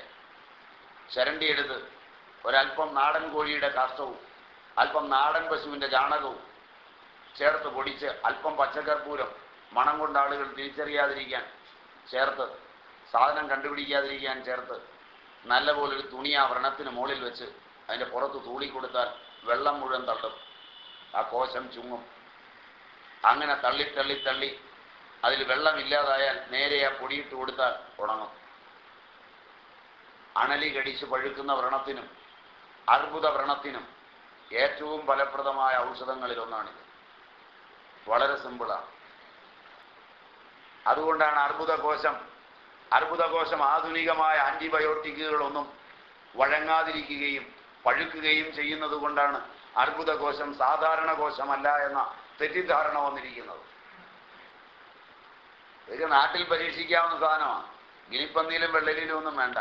ചരണ്ടിയെടുത്ത് ഒരല്പം നാടൻ കോഴിയുടെ കാഷ്ടവും അല്പം നാടൻ പശുവിന്റെ ചാണകവും ചേർത്ത് പൊടിച്ച് അല്പം പച്ചക്കർപ്പൂരം മണം കൊണ്ട ആളുകൾ തിരിച്ചറിയാതിരിക്കാൻ ചേർത്ത് സാധനം കണ്ടുപിടിക്കാതിരിക്കാൻ ചേർത്ത് നല്ലപോലെ ഒരു തുണി ആ വ്രണത്തിന് മുകളിൽ വെച്ച് അതിന്റെ പുറത്ത് തൂളി കൊടുത്താൽ വെള്ളം മുഴുവൻ തള്ളും. ആ കോശം ചുങ്ങും. അങ്ങനെ തള്ളി തള്ളി തള്ളി അതിൽ വെള്ളമില്ലാതായാൽ നേരെ ആ പൊടിയിട്ട് കൊടുത്താൽ ഉണങ്ങും. അണലി കടിച്ച് പഴുക്കുന്ന വ്രണത്തിനും അർബുദ വ്രണത്തിനും ഏറ്റവും ഫലപ്രദമായ ഔഷധങ്ങളിൽ ഒന്നാണിത്. വളരെ സിമ്പിളാണ് അതുകൊണ്ടാണ് അർബുദകോശം അർബുദകോശം ആധുനികമായ ആന്റിബയോട്ടിക്കുകളൊന്നും വഴങ്ങാതിരിക്കുകയും പഴുക്കുകയും ചെയ്യുന്നത് കൊണ്ടാണ് അർബുദകോശം സാധാരണ കോശമല്ല എന്ന തെറ്റിദ്ധാരണ വന്നിരിക്കുന്നത്. ഇതൊക്കെ നാട്ടിൽ പരീക്ഷിക്കാവുന്ന സാധനമാണ്. ഗിനിപ്പന്നിയിലും വെള്ളരിയിലും ഒന്നും വേണ്ട.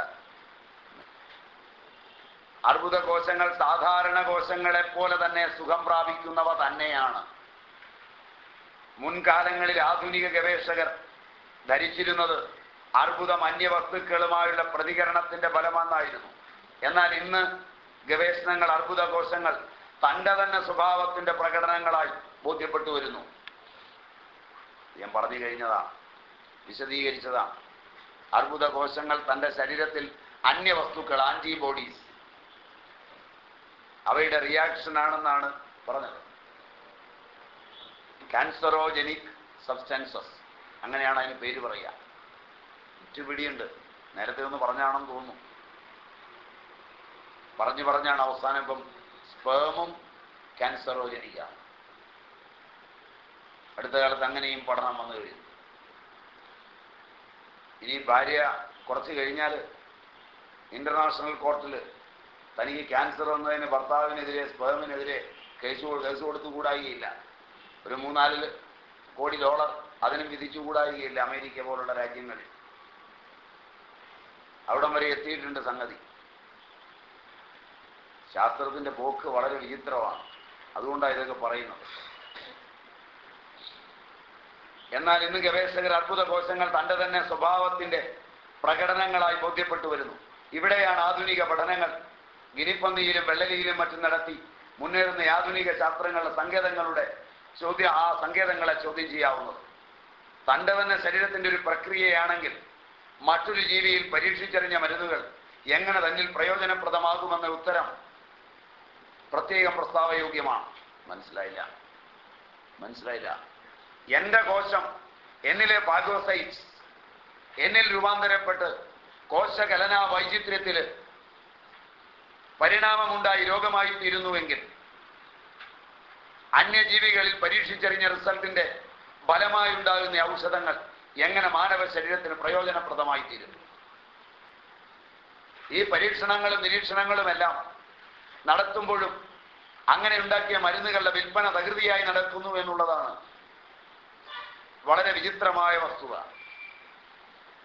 അർബുദ കോശങ്ങൾ സാധാരണ കോശങ്ങളെ പോലെ തന്നെ സുഖം പ്രാപിക്കുന്നവ തന്നെയാണ്. മുൻകാലങ്ങളിൽ ആധുനിക ഗവേഷകർ ധരിച്ചിരുന്നത് അർബുദം അന്യവസ്തുക്കളുമായുള്ള പ്രതികരണത്തിന്റെ ഫലമെന്നായിരുന്നു. എന്നാൽ ഇന്ന് ഗവേഷണങ്ങൾ അർബുദ കോശങ്ങൾ തന്റെ തന്നെ സ്വഭാവത്തിന്റെ പ്രകടനങ്ങളായി ബോധ്യപ്പെട്ടു വരുന്നു. ഞാൻ പറഞ്ഞു കഴിഞ്ഞതാ വിശദീകരിച്ചതാ. അർബുദ കോശങ്ങൾ തന്റെ ശരീരത്തിൽ അന്യ അന്യവസ്തുക്കൾ ആന്റിബോഡീസ് അവയുടെ റിയാക്ഷൻ ആണെന്നാണ് പറഞ്ഞത്. ക്യാൻസറോജനിക് സബ്സ്റ്റൻസസ് അങ്ങനെയാണ് അതിന് പേര് പറയുക. ചുപിടിയുണ്ട് നേരത്തെ ഒന്ന് പറഞ്ഞാണെന്ന് തോന്നുന്നു. പറഞ്ഞു പറഞ്ഞാണ് അവസാനം ഇപ്പം സ്പേമും ക്യാൻസറോജനിക്കാണ് അടുത്ത കാലത്ത് അങ്ങനെയും പഠനം വന്നു കഴിഞ്ഞു. ഇനി ഭാര്യ കുറച്ച് കഴിഞ്ഞാൽ ഇന്റർനാഷണൽ കോർട്ടിൽ തനിക്ക് ക്യാൻസർ വന്നതിന് ഭർത്താവിനെതിരെ സ്പേമിനെതിരെ കേസ് കേസ് കൊടുത്തുകൂടായികയില്ല ഒരു മൂന്നാൽ കോടി ഡോളർ അതിനും വിധിച്ചുകൂടായികയില്ല അമേരിക്ക പോലുള്ള രാജ്യങ്ങളിൽ. അവിടം വരെ എത്തിയിട്ടുണ്ട് സംഗതി. ശാസ്ത്രത്തിന്റെ പോക്ക് വളരെ വിചിത്രമാണ്. അതുകൊണ്ടാണ് ഇതൊക്കെ പറയുന്നത്. എന്നാൽ ഇന്ന് ഗവേഷകർ അത്ഭുത കോശങ്ങൾ തന്റെ തന്നെ സ്വഭാവത്തിന്റെ പ്രകടനങ്ങളായി ബോധ്യപ്പെട്ടു വരുന്നു. ഇവിടെയാണ് ആധുനിക പഠനങ്ങൾ ഗിരിപ്പന്തിയിലും വെള്ളലിയിലും മറ്റും നടത്തി മുന്നേറുന്ന ആധുനിക ശാസ്ത്രങ്ങളുടെ സങ്കേതങ്ങളുടെ ചോദ്യം ആ സങ്കേതങ്ങളെ ചോദ്യം ചെയ്യാവുന്നത്. തന്റെ തന്നെ ശരീരത്തിന്റെ ഒരു പ്രക്രിയയാണെങ്കിൽ മറ്റൊരു ജീവിയിൽ പരീക്ഷിച്ചറിഞ്ഞ മരുന്നുകൾ എങ്ങനെ തന്നിൽ പ്രയോജനപ്രദമാകുമെന്ന ഉത്തരം പ്രത്യേകം പ്രസ്താവയോഗ്യമാണ്. മനസ്സിലായില്ല? മനസ്സിലായില്ല? എന്റെ കോശം എന്നിലെ പാഗോസൈറ്റ്സ് എന്നിൽ രൂപാന്തരപ്പെട്ട് കോശകലന വൈചിത്ര്യത്തിൽ പരിണാമമുണ്ടായി രോഗമായി തീരുന്നുവെങ്കിൽ അന്യജീവികളിൽ പരീക്ഷിച്ചറിഞ്ഞ റിസൾട്ടിന്റെ ഫലമായി ഉണ്ടാകുന്ന ഔഷധങ്ങൾ എങ്ങനെ മാനവ ശരീരത്തിന് പ്രയോജനപ്രദമായി തീരുന്നു ഈ പരീക്ഷണങ്ങളും നിരീക്ഷണങ്ങളും എല്ലാം നടത്തുമ്പോഴും അങ്ങനെ ഉണ്ടാക്കിയ മരുന്നുകളുടെ വിൽപ്പന തകൃതിയായി നടക്കുന്നു എന്നുള്ളതാണ് വളരെ വിചിത്രമായ വസ്തുത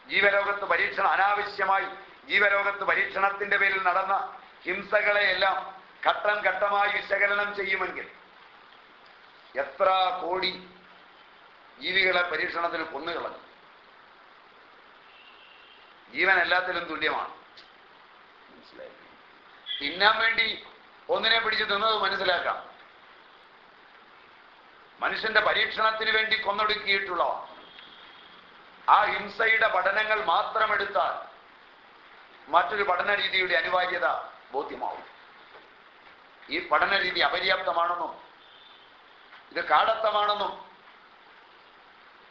ജീവലോകത്ത് പരീക്ഷണം അനാവശ്യമായി ജീവലോകത്ത് പരീക്ഷണത്തിന്റെ പേരിൽ നടന്ന ഹിംസകളെയെല്ലാം ഘട്ടം ഘട്ടമായി വിശകലനം ചെയ്യുമെങ്കിൽ എത്ര കോടി ജീവികളെ പരീക്ഷണത്തിന് കൊന്നുകളഞ്ഞു. ജീവൻ എല്ലാത്തിലും തുല്യമാണ്. മനസ്സിലായി? തിന്നാൻ വേണ്ടി ഒന്നിനെ പിടിച്ച് തിന്നത് മനസ്സിലാക്കാം. മനുഷ്യന്റെ പരീക്ഷണത്തിന് വേണ്ടി കൊന്നൊടുക്കിയിട്ടുള്ളവ. ആ ഹിംസയുടെ പഠനങ്ങൾ മാത്രമെടുത്താൽ മറ്റൊരു പഠന രീതിയുടെ അനിവാര്യത ബോധ്യമാവും. ഈ പഠന രീതി അപര്യാപ്തമാണെന്നും ഇത് കാടത്തമാണെന്നും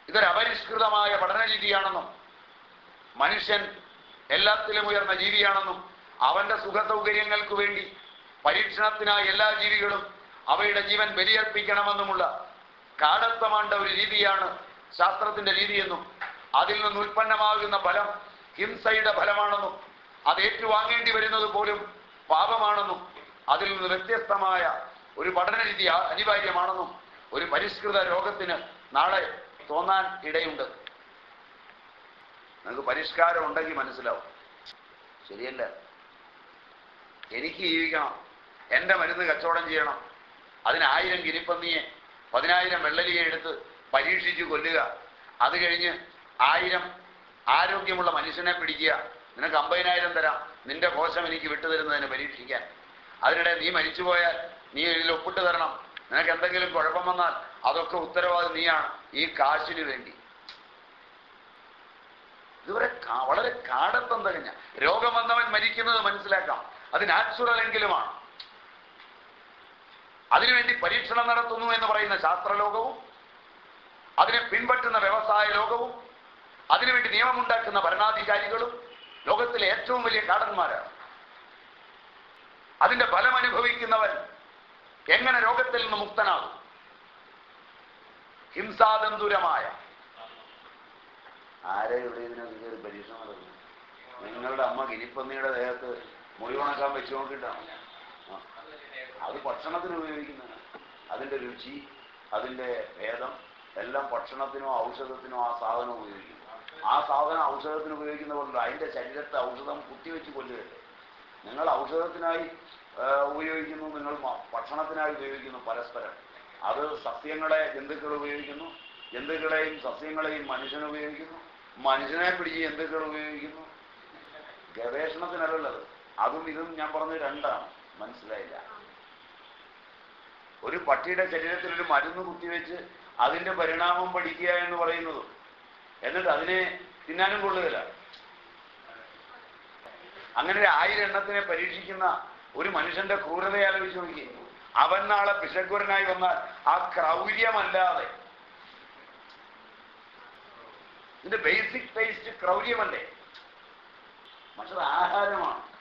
ഇതൊരപരിഷ്കൃതമായ പഠന രീതിയാണെന്നും മനുഷ്യൻ എല്ലാത്തിലും ഉയർന്ന ജീവിയാണെന്നും അവന്റെ സുഖ സൗകര്യങ്ങൾക്ക് വേണ്ടി പരീക്ഷണത്തിനായി എല്ലാ ജീവികളും അവയുടെ ജീവൻ ബലിയർപ്പിക്കണമെന്നുമുള്ള കാടത്തമാണ്ട ഒരു രീതിയാണ് ശാസ്ത്രത്തിന്റെ രീതിയെന്നും അതിൽ നിന്ന് ഉൽപ്പന്നമാകുന്ന ഫലം ഹിംസയുടെ ഫലമാണെന്നും അത് ഏറ്റുവാങ്ങേണ്ടി വരുന്നത് പോലും പാപമാണെന്നും അതിൽ നിന്ന് വ്യത്യസ്തമായ ഒരു പഠന രീതി അനിവാര്യമാണെന്നും ഒരു പരിഷ്കൃത രോഗത്തിന് നാളെ തോന്നാൻ ഇടയുണ്ട്. നിങ്ങൾക്ക് പരിഷ്കാരം ഉണ്ടെങ്കിൽ മനസ്സിലാവും. ശരിയല്ല. എനിക്ക് ജീവിക്കണം. എന്റെ മരുന്ന് കച്ചവടം ചെയ്യണം. അതിന് ആയിരം ഗിരിപ്പന്നിയെ പതിനായിരം വെള്ളരിക എടുത്ത് പരീക്ഷിച്ച് കൊല്ലുക. അത് കഴിഞ്ഞ് ആയിരം ആരോഗ്യമുള്ള മനുഷ്യനെ പിടിക്കുക. നിനക്ക് അമ്പതിനായിരം തരാം. നിന്റെ കോശം എനിക്ക് വിട്ടുതരുന്നതിന് പരീക്ഷിക്കാൻ. അതിനിടെ നീ മരിച്ചു പോയാൽ നീ ഇതിൽ ഒപ്പിട്ട് തരണം. നിനക്ക് എന്തെങ്കിലും കുഴപ്പം വന്നാൽ അതൊക്കെ ഉത്തരവാദി നീയാണ്. ഈ കാശിന് വേണ്ടി. ഇതുവരെ വളരെ കാടത്തം തികഞ്ഞ രോഗം വന്നവൻ മരിക്കുന്നത് മനസ്സിലാക്കാം. അത് നാച്ചുറൽ എങ്കിലുമാണ്. അതിനുവേണ്ടി പരീക്ഷണം നടത്തുന്നു എന്ന് പറയുന്ന ശാസ്ത്രലോകവും അതിനെ പിൻപറ്റുന്ന വ്യവസായ ലോകവും അതിനുവേണ്ടി നിയമമുണ്ടാക്കുന്ന ഭരണാധികാരികളും ലോകത്തിലെ ഏറ്റവും വലിയ കാടന്മാരാണ്. അതിന്റെ ഫലം അനുഭവിക്കുന്നവൻ എങ്ങനെ രോഗത്തിൽ നിന്ന് മുക്തനാകും? ഹിംസാതന്തുരമായ. ആരെ ഇവിടെ പരീക്ഷണം നടത്തുന്നു? നിങ്ങളുടെ അമ്മ ഗിരിപ്പന്നിയുടെ ദേഹത്ത് മുറിവുണക്കാൻ വെച്ചുകൊണ്ടിട്ടാണ്. അത് ഭക്ഷണത്തിന് ഉപയോഗിക്കുന്നതാണ്. അതിന്റെ രുചി അതിന്റെ ഭേദം എല്ലാം ഭക്ഷണത്തിനോ ഔഷധത്തിനോ ആ സാധനം ഉപയോഗിക്കുന്നു. ആ സാധനം ഔഷധത്തിന് ഉപയോഗിക്കുന്ന കൊണ്ട് അതിന്റെ ശരീരത്തെ ഔഷധം കുത്തിവെച്ച് കൊല്ലുകയല്ലേ. നിങ്ങൾ ഔഷധത്തിനായി ഉപയോഗിക്കുന്നു നിങ്ങൾ ഭക്ഷണത്തിനായി ഉപയോഗിക്കുന്നു പരസ്പരം. അത് സസ്യങ്ങളെ ജന്തുക്കൾ ഉപയോഗിക്കുന്നു ജന്തുക്കളെയും സസ്യങ്ങളെയും മനുഷ്യനെ ഉപയോഗിക്കുന്നു മനുഷ്യനെ പിടിച്ച് ജന്തുക്കൾ ഉപയോഗിക്കുന്നു. ഗവേഷണത്തിനല്ലത്. അതും ഇതും ഞാൻ പറഞ്ഞ രണ്ടാണ്. മനസ്സിലായില്ല. ഒരു പട്ടിയുടെ ശരീരത്തിൽ ഒരു മരുന്ന് കുത്തിവെച്ച് അതിന്റെ പരിണാമം പഠിക്കുക എന്ന് പറയുന്നത്. എന്നിട്ട് അതിനെ തിന്നാനും കൊള്ളുകയില്ല. അങ്ങനെ ഒരു ആയിരം എണ്ണത്തിനെ പരീക്ഷിക്കുന്ന ഒരു മനുഷ്യന്റെ ക്രൂരതയെ ആലോചിച്ച് നോക്കി. അവൻ നാളെ പിശക്കുരനായി വന്നാൽ ആ ക്രൗര്യമല്ലാതെ. ഇതിന്റെ ബേസിക് ടേസ്റ്റ് ക്രൗര്യമല്ലേ? മറ്റത് ആഹാരമാണ്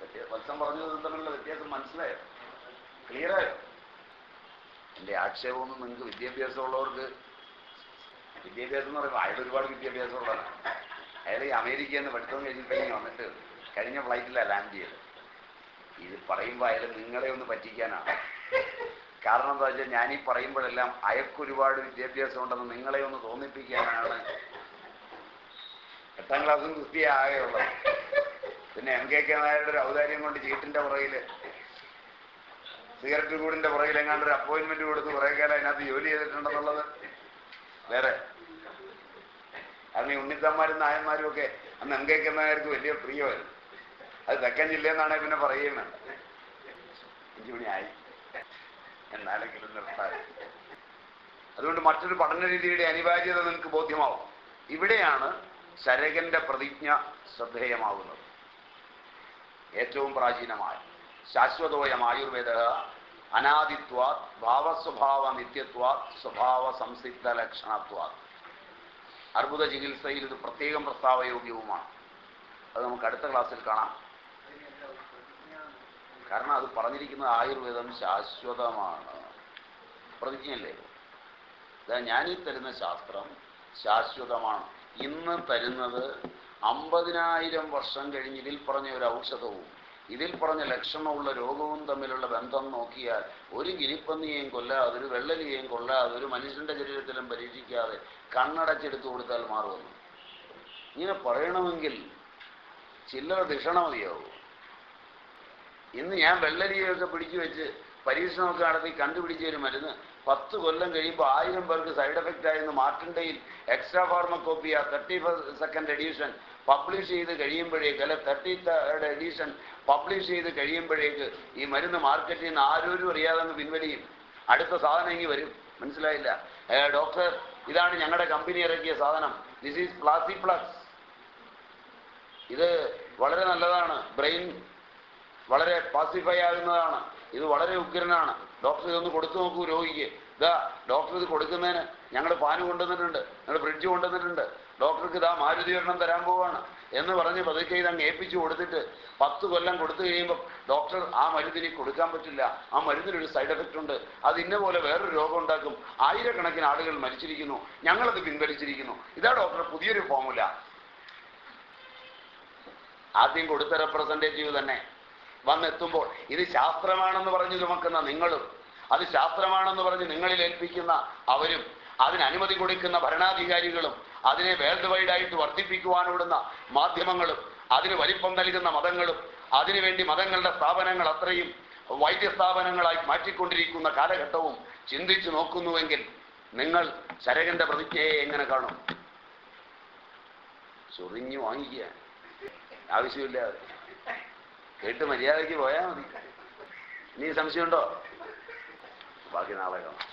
വ്യത്യാസം. വത്സം പറഞ്ഞത് തമ്മിലുള്ള വ്യത്യാസം മനസ്സിലായോ? ക്ലിയറായോ? എന്റെ ആക്ഷേപമൊന്നും നിങ്ങൾക്ക് വിദ്യാഭ്യാസമുള്ളവർക്ക് വിദ്യാഭ്യാസം എന്ന് പറയുമ്പോൾ അയാൾ ഒരുപാട് വിദ്യാഭ്യാസമുള്ളതാണ്. അയാൾ ഈ അമേരിക്കയിൽ നിന്ന് പഠിത്തം കഴിഞ്ഞിട്ടുണ്ടെങ്കിൽ കഴിഞ്ഞ് വന്നിട്ട് കഴിഞ്ഞ ഫ്ലൈറ്റിലാണ് ലാൻഡ് ചെയ്തത് ഇത് പറയുമ്പോൾ അയാൾ നിങ്ങളെ ഒന്ന് പറ്റിക്കാനാണ്. കാരണം എന്താ വെച്ചാൽ ഞാനീ പറയുമ്പോഴെല്ലാം അയക്കൊരുപാട് വിദ്യാഭ്യാസം ഉണ്ടെന്ന് നിങ്ങളെ ഒന്ന് തോന്നിപ്പിക്കാനാണ് എട്ടാം ക്ലാസ്സും കൃത്യ ആകെയുള്ളത്. പിന്നെ എം കെ കെ നായരുടെ ഒരു ഔദാര്യം കൊണ്ട് ചീട്ടിന്റെ പുറകിൽ സിഗരറ്റ് കൂടിന്റെ പുറകിൽ എങ്ങാണ്ട് ഒരു അപ്പോയിന്റ്മെന്റ് കൊടുത്ത് കുറെ കാലം അതിനകത്ത് ജോലി ചെയ്തിട്ടുണ്ടെന്നുള്ളത് വേറെ. കാരണം ഈ ഉണ്ണിത്തന്മാരും നായന്മാരും ഒക്കെ അന്ന് എം കെ കെ നായർക്ക് വലിയ പ്രിയമായിരുന്നു. അത് തെക്കൻ ജില്ലയെന്നാണ് പിന്നെ പറയുന്നത്. അഞ്ചു മണിയായി. എന്നാലെങ്കിലും നിർത്താൻ അതുകൊണ്ട് മറ്റൊരു പഠന രീതിയുടെ അനിവാര്യത നിങ്ങൾക്ക് ബോധ്യമാവും. ഇവിടെയാണ് ശരകന്റെ പ്രതിജ്ഞ ശ്രദ്ധേയമാകുന്നത്. ഏറ്റവും പ്രാചീനമായ. ശാശ്വതോയം ആയുർവേദ അനാദിത്വ ഭാവസ്വഭാവ നിത്യത്വ സ്വഭാവ സംസിദ്ധ ലക്ഷണത്വ അർബുദ ചികിത്സയിൽ ഇത് പ്രത്യേകം പ്രസ്താവയോഗ്യവുമാണ്. അത് നമുക്ക് അടുത്ത ക്ലാസ്സിൽ കാണാം. കാരണം അത് പറഞ്ഞിരിക്കുന്നത് ആയുർവേദം ശാശ്വതമാണ്. പ്രതിജ്ഞയല്ലേ? ഞാൻ ഞാനീ തരുന്ന ശാസ്ത്രം ശാശ്വതമാണ്. ഇന്ന് തരുന്നത് അമ്പതിനായിരം വർഷം കഴിഞ്ഞ് ഇതിൽ പറഞ്ഞ ഒരു ഔഷധവും ഇതിൽ പറഞ്ഞ ലക്ഷണമുള്ള രോഗവും തമ്മിലുള്ള ബന്ധം നോക്കിയാൽ ഒരു ഗിരിപ്പന്നിയെയും കൊല്ലാതെ ഒരു വെള്ളലിയെയും കൊല്ലാതെ ഒരു മനുഷ്യന്റെ ശരീരത്തിലും പരീക്ഷിക്കാതെ കണ്ണടച്ചെടുത്തു കൊടുത്താൽ മാറുമെന്ന്. ഇങ്ങനെ പറയണമെങ്കിൽ ചില്ലറ ദിഷണ മതിയാവും. ഇന്ന് ഞാൻ വെള്ളരിയൊക്കെ പിടിച്ചു വെച്ച് പരീക്ഷണമൊക്കെ നടത്തി കണ്ടുപിടിച്ച ഒരു മരുന്ന് പത്ത് കൊല്ലം കഴിയുമ്പോൾ ആയിരം പേർക്ക് സൈഡ് എഫക്റ്റ് ആയെന്ന് മാർട്ടിന്റെയിൽ extra pharmacopoeia thirty second edition publish ചെയ്ത് കഴിയുമ്പോഴേക്ക് അല്ലെ തേർട്ടി തേർഡ് എഡീഷൻ പബ്ലിഷ് ചെയ്ത് കഴിയുമ്പോഴേക്ക് ഈ മരുന്ന് മാർക്കറ്റിൽ നിന്ന് ആരോരും അറിയാതെ അങ്ങ് പിൻവലിയും. അടുത്ത സാധനം ഇങ്ങി വരും. മനസ്സിലായില്ല? ഡോക്ടർ ഇതാണ് ഞങ്ങളുടെ കമ്പനി ഇറക്കിയ സാധനം. ദിസ് ഈസ് പ്ലാസി പ്ലസ് ഇത് വളരെ നല്ലതാണ്. ബ്രെയിൻ വളരെ പാസിഫൈ ആകുന്നതാണ്. ഇത് വളരെ ഉഗ്രനാണ്. ഡോക്ടർ ഇതൊന്ന് കൊടുത്തു നോക്കൂ രോഗിക്ക്. ഇതാ ഡോക്ടർ ഇത് കൊടുക്കുന്നതിന് ഞങ്ങൾ പാന് കൊണ്ടുവന്നിട്ടുണ്ട് ഞങ്ങൾ ഫ്രിഡ്ജ് കൊണ്ടുവന്നിട്ടുണ്ട്. ഡോക്ടർക്ക് ഇതാ മാരുതി ഒരെണ്ണം തരാൻ പോവാണ് എന്ന് പറഞ്ഞ് പതുക്കെ ഇത് അങ്ങ് ഏൽപ്പിച്ചു കൊടുത്തിട്ട് പത്ത് കൊല്ലം കൊടുത്തു കഴിയുമ്പോൾ ഡോക്ടർ ആ മരുന്നിന് കൊടുക്കാൻ പറ്റില്ല. ആ മരുന്നിനൊരു സൈഡ് എഫക്റ്റ് ഉണ്ട്. അത് ഇന്ന പോലെ വേറൊരു രോഗം ഉണ്ടാക്കും. ആയിരക്കണക്കിന് ആളുകൾ മരിച്ചിരിക്കുന്നു. ഞങ്ങളത് പിൻവലിച്ചിരിക്കുന്നു. ഇതാ ഡോക്ടർ പുതിയൊരു ഫോമുല ആദ്യം കൊടുത്ത റെപ്രസെന്റേറ്റീവ് തന്നെ. വന്നെത്തുമ്പോൾ ഇത് ശാസ്ത്രമാണെന്ന് പറഞ്ഞ് ചുമക്കുന്ന നിങ്ങളും അത് ശാസ്ത്രമാണെന്ന് പറഞ്ഞ് നിങ്ങളിൽ ഏൽപ്പിക്കുന്ന അവരും അതിന് അനുമതി കൊടുക്കുന്ന ഭരണാധികാരികളും അതിനെ വേൾഡ് വൈഡായിട്ട് വർദ്ധിപ്പിക്കുവാനോടുന്ന മാധ്യമങ്ങളും അതിന് വലിപ്പം നൽകുന്ന മതങ്ങളും അതിനുവേണ്ടി മതങ്ങളുടെ സ്ഥാപനങ്ങൾ അത്രയും വൈദ്യസ്ഥാപനങ്ങളായി മാറ്റിക്കൊണ്ടിരിക്കുന്ന കാലഘട്ടവും ചിന്തിച്ചു നോക്കുന്നുവെങ്കിൽ നിങ്ങൾ ശരകന്റെ പ്രതിജ്ഞയെ എങ്ങനെ കാണും? ചൊറിഞ്ഞു വാങ്ങിക്കുക ആവശ്യമില്ല കേട്ട് മര്യാദയ്ക്ക് പോയാൽ മതി. നീ സംശയമുണ്ടോ? ബാക്കി നാളെ കാണാം.